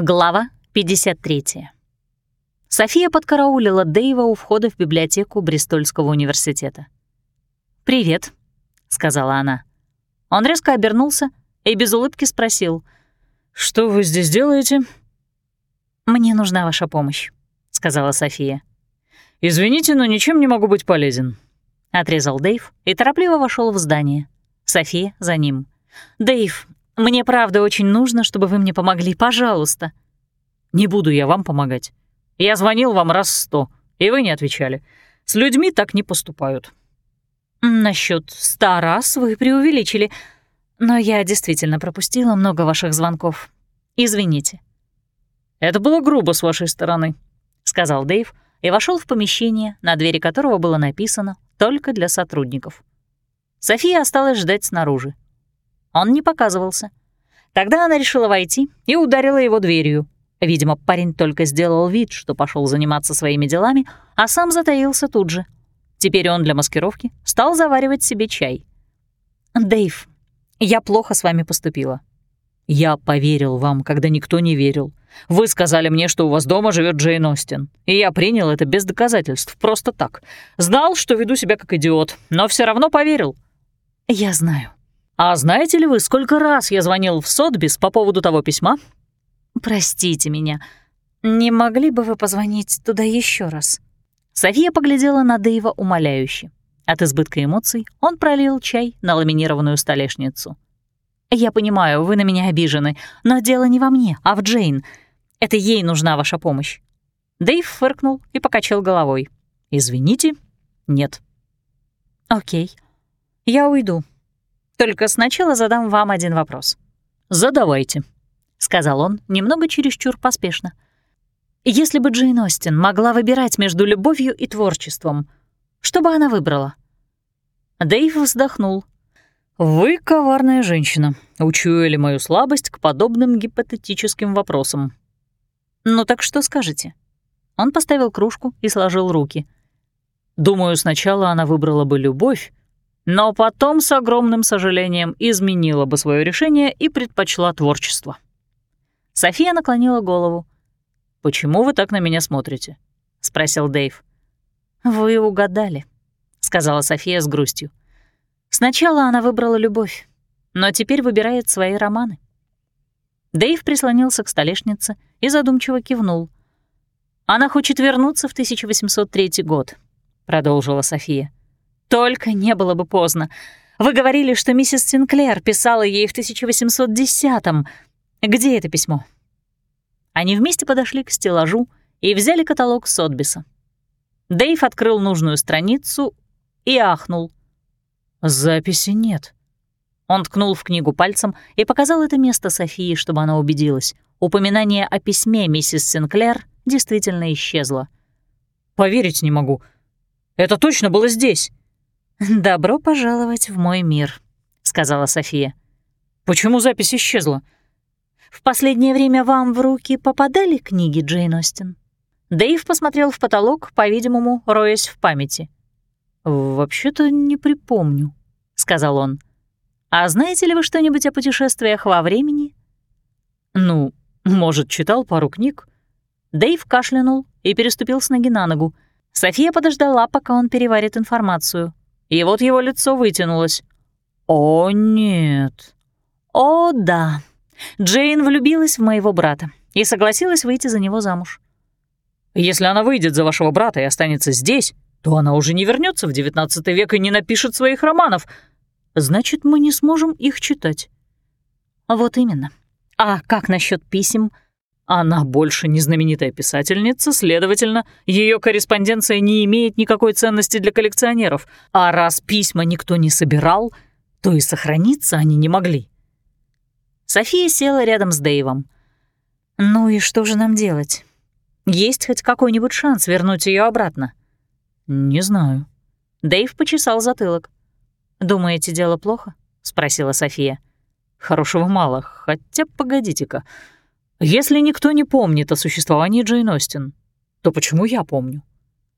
Глава 53. София подкараулила Дэйва у входа в библиотеку Бристольского университета. «Привет», — сказала она. Он резко обернулся и без улыбки спросил. «Что вы здесь делаете?» «Мне нужна ваша помощь», — сказала София. «Извините, но ничем не могу быть полезен», — отрезал Дэйв и торопливо вошел в здание. София за ним. «Дэйв, мне правда очень нужно, чтобы вы мне помогли, пожалуйста». «Не буду я вам помогать. Я звонил вам раз сто, и вы не отвечали. С людьми так не поступают». Насчет ста раз вы преувеличили, но я действительно пропустила много ваших звонков. Извините». «Это было грубо с вашей стороны», — сказал Дэйв и вошел в помещение, на двери которого было написано «Только для сотрудников». София осталась ждать снаружи. Он не показывался. Тогда она решила войти и ударила его дверью. Видимо, парень только сделал вид, что пошел заниматься своими делами, а сам затаился тут же. Теперь он для маскировки стал заваривать себе чай. «Дэйв, я плохо с вами поступила». «Я поверил вам, когда никто не верил. Вы сказали мне, что у вас дома живет Джейн Остин, и я принял это без доказательств, просто так. Знал, что веду себя как идиот, но все равно поверил». «Я знаю», «А знаете ли вы, сколько раз я звонил в Сотбис по поводу того письма?» «Простите меня. Не могли бы вы позвонить туда еще раз?» София поглядела на Дэйва умоляюще. От избытка эмоций он пролил чай на ламинированную столешницу. «Я понимаю, вы на меня обижены, но дело не во мне, а в Джейн. Это ей нужна ваша помощь». Дэйв фыркнул и покачал головой. «Извините, нет». «Окей, я уйду. Только сначала задам вам один вопрос». «Задавайте», — сказал он, немного чересчур поспешно. «Если бы Джейн Остин могла выбирать между любовью и творчеством, что бы она выбрала?» Дэйв вздохнул. «Вы коварная женщина. Учуяли мою слабость к подобным гипотетическим вопросам». «Ну так что скажете?» Он поставил кружку и сложил руки. «Думаю, сначала она выбрала бы любовь, но потом с огромным сожалением изменила бы свое решение и предпочла творчество. София наклонила голову. «Почему вы так на меня смотрите?» — спросил Дэйв. «Вы угадали», — сказала София с грустью. «Сначала она выбрала любовь, но теперь выбирает свои романы». Дэйв прислонился к столешнице и задумчиво кивнул. «Она хочет вернуться в 1803 год», — продолжила София. Только не было бы поздно. Вы говорили, что миссис Синклер писала ей в 1810-м. Где это письмо?» Они вместе подошли к стеллажу и взяли каталог Сотбиса. Дэйв открыл нужную страницу и ахнул. «Записи нет». Он ткнул в книгу пальцем и показал это место Софии, чтобы она убедилась. Упоминание о письме миссис Синклер действительно исчезло. «Поверить не могу. Это точно было здесь». «Добро пожаловать в мой мир», — сказала София. «Почему запись исчезла?» «В последнее время вам в руки попадали книги Джейн Остин?» Дэйв посмотрел в потолок, по-видимому, роясь в памяти. «Вообще-то не припомню», — сказал он. «А знаете ли вы что-нибудь о путешествиях во времени?» «Ну, может, читал пару книг?» Дэйв кашлянул и переступил с ноги на ногу. София подождала, пока он переварит информацию и вот его лицо вытянулось. «О, нет! О, да! Джейн влюбилась в моего брата и согласилась выйти за него замуж». «Если она выйдет за вашего брата и останется здесь, то она уже не вернется в XIX век и не напишет своих романов. Значит, мы не сможем их читать». «Вот именно. А как насчет писем?» Она больше не знаменитая писательница, следовательно, ее корреспонденция не имеет никакой ценности для коллекционеров, а раз письма никто не собирал, то и сохраниться они не могли. София села рядом с Дэйвом. «Ну и что же нам делать? Есть хоть какой-нибудь шанс вернуть ее обратно?» «Не знаю». Дэйв почесал затылок. «Думаете, дело плохо?» — спросила София. «Хорошего мало, хотя погодите-ка». Если никто не помнит о существовании Джейн Остин, то почему я помню?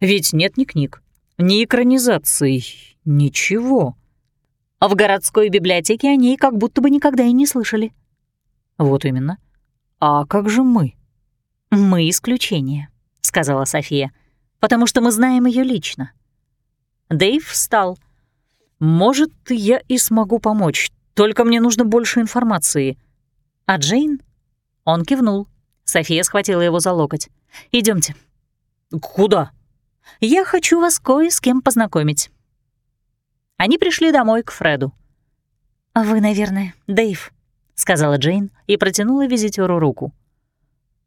Ведь нет ни книг, ни экранизаций, ничего. А в городской библиотеке о ней как будто бы никогда и не слышали. Вот именно. «А как же мы?» «Мы исключение», — сказала София, «потому что мы знаем ее лично». Дэйв встал. «Может, я и смогу помочь, только мне нужно больше информации». «А Джейн?» Он кивнул. София схватила его за локоть. Идемте. «Куда?» «Я хочу вас кое с кем познакомить». Они пришли домой к Фреду. «Вы, наверное, Дэйв», — сказала Джейн и протянула визитеру руку.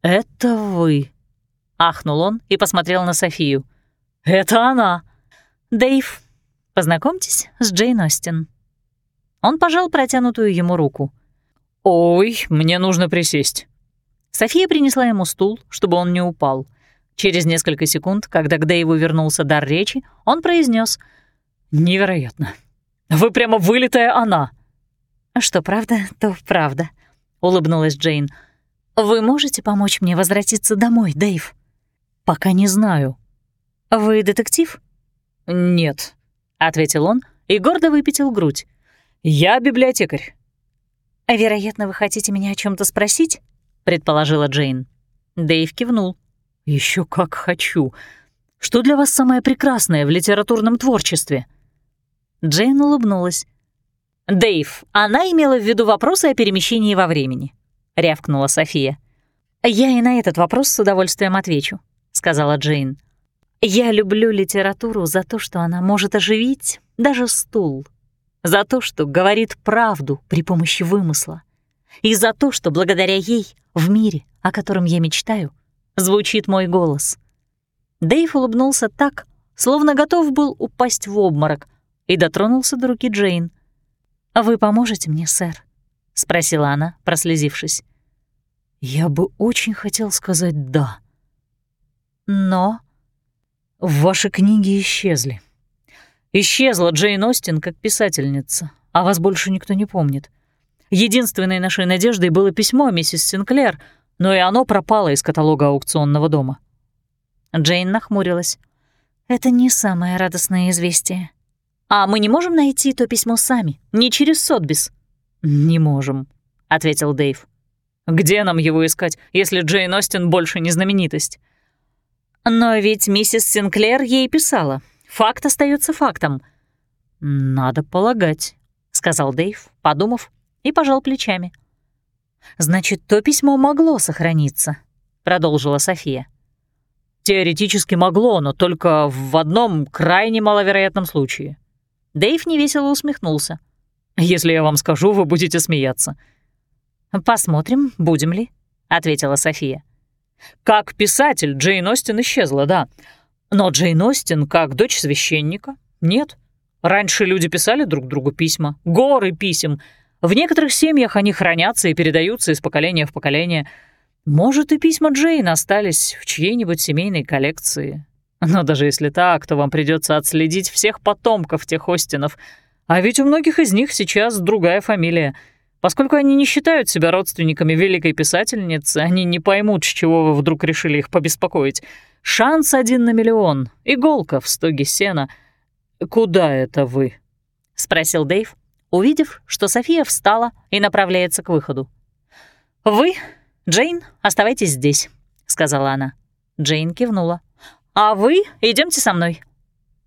«Это вы», — ахнул он и посмотрел на Софию. «Это она!» «Дэйв, познакомьтесь с Джейн Остин». Он пожал протянутую ему руку. «Ой, мне нужно присесть». София принесла ему стул, чтобы он не упал. Через несколько секунд, когда к Дэйву вернулся дар речи, он произнес: «Невероятно. Вы прямо вылитая она». «Что правда, то правда», — улыбнулась Джейн. «Вы можете помочь мне возвратиться домой, Дэйв?» «Пока не знаю». «Вы детектив?» «Нет», — ответил он и гордо выпятил грудь. «Я библиотекарь». «Вероятно, вы хотите меня о чем то спросить?» — предположила Джейн. Дэйв кивнул. Еще как хочу. Что для вас самое прекрасное в литературном творчестве?» Джейн улыбнулась. «Дэйв, она имела в виду вопросы о перемещении во времени», — рявкнула София. «Я и на этот вопрос с удовольствием отвечу», — сказала Джейн. «Я люблю литературу за то, что она может оживить даже стул, за то, что говорит правду при помощи вымысла, и за то, что благодаря ей в мире, о котором я мечтаю, звучит мой голос». Дэйв улыбнулся так, словно готов был упасть в обморок, и дотронулся до руки Джейн. «Вы поможете мне, сэр?» — спросила она, прослезившись. «Я бы очень хотел сказать «да». Но...» «Ваши книги исчезли. Исчезла Джейн Остин как писательница, а вас больше никто не помнит. Единственной нашей надеждой было письмо миссис Синклер, но и оно пропало из каталога аукционного дома». Джейн нахмурилась. «Это не самое радостное известие. «А мы не можем найти то письмо сами, не через Сотбис?» «Не можем», — ответил Дэйв. «Где нам его искать, если Джейн Остин больше не знаменитость?» «Но ведь миссис Синклер ей писала. Факт остается фактом». «Надо полагать», — сказал Дэйв, подумав, и пожал плечами. «Значит, то письмо могло сохраниться», — продолжила София. «Теоретически могло, но только в одном крайне маловероятном случае», Дэйв невесело усмехнулся. «Если я вам скажу, вы будете смеяться». «Посмотрим, будем ли», — ответила София. «Как писатель Джейн Остин исчезла, да. Но Джейн Остин, как дочь священника, нет. Раньше люди писали друг другу письма, горы писем. В некоторых семьях они хранятся и передаются из поколения в поколение. Может, и письма Джейн остались в чьей-нибудь семейной коллекции. Но даже если так, то вам придется отследить всех потомков тех Остинов. А ведь у многих из них сейчас другая фамилия. Поскольку они не считают себя родственниками великой писательницы, они не поймут, с чего вы вдруг решили их побеспокоить. Шанс один на миллион. Иголка в стоге сена. Куда это вы? — спросил Дэйв, увидев, что София встала и направляется к выходу. «Вы, Джейн, оставайтесь здесь», — сказала она. Джейн кивнула. А вы идемте со мной».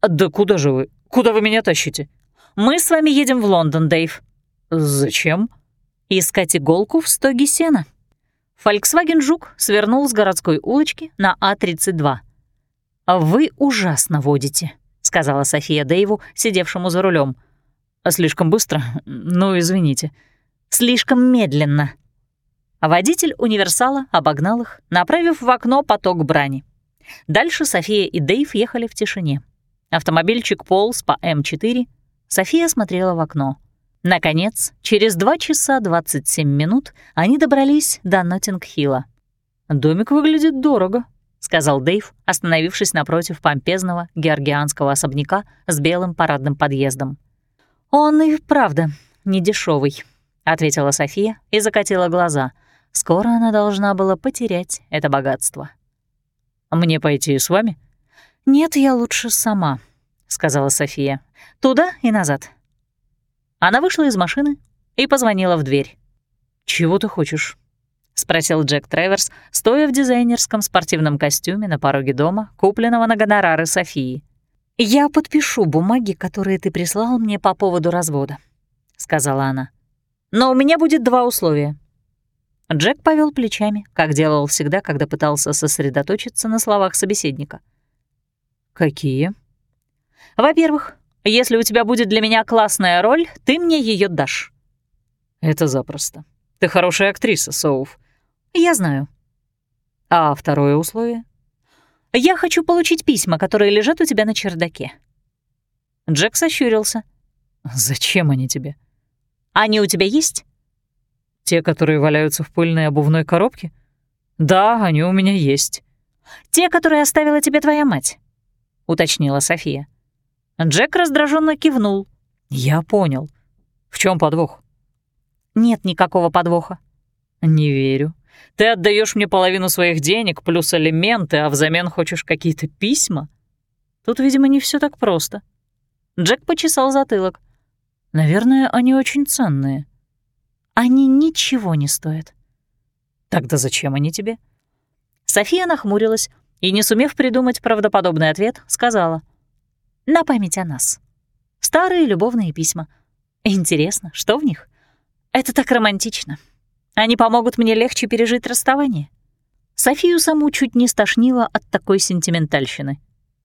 «Да куда же вы? Куда вы меня тащите?» «Мы с вами едем в Лондон, Дэйв». «Зачем?» «Искать иголку в стоге сена». Фольксваген «Жук» свернул с городской улочки на А-32. «Вы ужасно водите», — сказала София Дэйву, сидевшему за рулем. «Слишком быстро? Ну, извините». «Слишком медленно». Водитель универсала обогнал их, направив в окно поток брани. Дальше София и Дэйв ехали в тишине. Автомобильчик полз по М4. София смотрела в окно. Наконец, через 2 часа 27 минут они добрались до Ноттинг-Хилла. «Домик выглядит дорого», — сказал Дэйв, остановившись напротив помпезного георгианского особняка с белым парадным подъездом. «Он и правда не дешевый, ответила София и закатила глаза. Скоро она должна была потерять это богатство. «Мне пойти с вами?» «Нет, я лучше сама», — сказала София. «Туда и назад». Она вышла из машины и позвонила в дверь. «Чего ты хочешь?» спросил Джек Треверс, стоя в дизайнерском спортивном костюме на пороге дома, купленного на гонорары Софии. «Я подпишу бумаги, которые ты прислал мне по поводу развода», — сказала она. «Но у меня будет два условия». Джек повел плечами, как делал всегда, когда пытался сосредоточиться на словах собеседника. «Какие?» «Во-первых, если у тебя будет для меня классная роль, ты мне ее дашь». «Это запросто. Ты хорошая актриса, Соуф». «Я знаю». «А второе условие?» «Я хочу получить письма, которые лежат у тебя на чердаке». Джек сощурился. «Зачем они тебе?» «Они у тебя есть?» «Те, которые валяются в пыльной обувной коробке?» «Да, они у меня есть». «Те, которые оставила тебе твоя мать?» — уточнила София. Джек раздраженно кивнул. «Я понял. В чем подвох?» «Нет никакого подвоха». «Не верю. Ты отдаешь мне половину своих денег плюс алименты, а взамен хочешь какие-то письма? Тут, видимо, не все так просто». Джек почесал затылок. «Наверное, они очень ценные». «Они ничего не стоят». «Тогда зачем они тебе?» София нахмурилась и, не сумев придумать правдоподобный ответ, сказала — на память о нас. Старые любовные письма. Интересно, что в них? Это так романтично. Они помогут мне легче пережить расставание. Софию саму чуть не стошнило от такой сентиментальщины.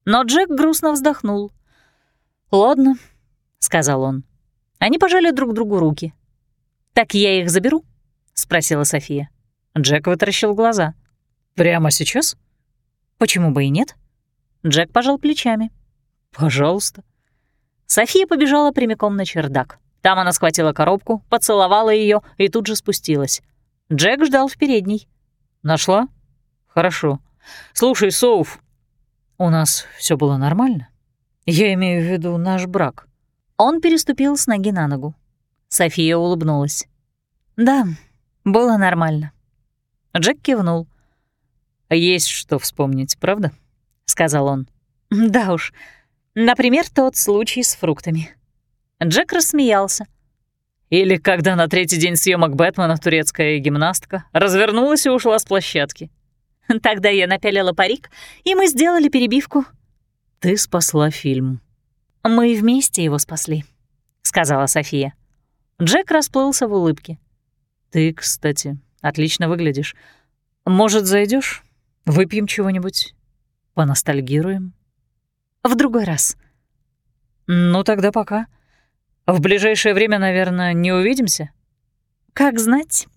Но Джек грустно вздохнул. «Ладно», — сказал он. Они пожали друг другу руки. «Так я их заберу?» — спросила София. Джек вытаращил глаза. «Прямо сейчас?» «Почему бы и нет?» Джек пожал плечами. «Пожалуйста». София побежала прямиком на чердак. Там она схватила коробку, поцеловала ее и тут же спустилась. Джек ждал в передней. «Нашла? Хорошо. Слушай, Соуф, у нас все было нормально? Я имею в виду наш брак». Он переступил с ноги на ногу. София улыбнулась. «Да, было нормально». Джек кивнул. «Есть что вспомнить, правда?» — сказал он. «Да уж, Например, тот случай с фруктами. Джек рассмеялся. Или когда на третий день съемок Бэтмена турецкая гимнастка развернулась и ушла с площадки. Тогда я напялила парик, и мы сделали перебивку. Ты спасла фильм. Мы вместе его спасли, сказала София. Джек расплылся в улыбке. Ты, кстати, отлично выглядишь. Может, зайдешь? Выпьем чего-нибудь? Поностальгируем? В другой раз. Ну тогда пока. В ближайшее время, наверное, не увидимся? Как знать.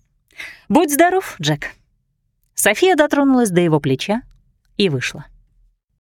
Будь здоров, Джек. София дотронулась до его плеча и вышла.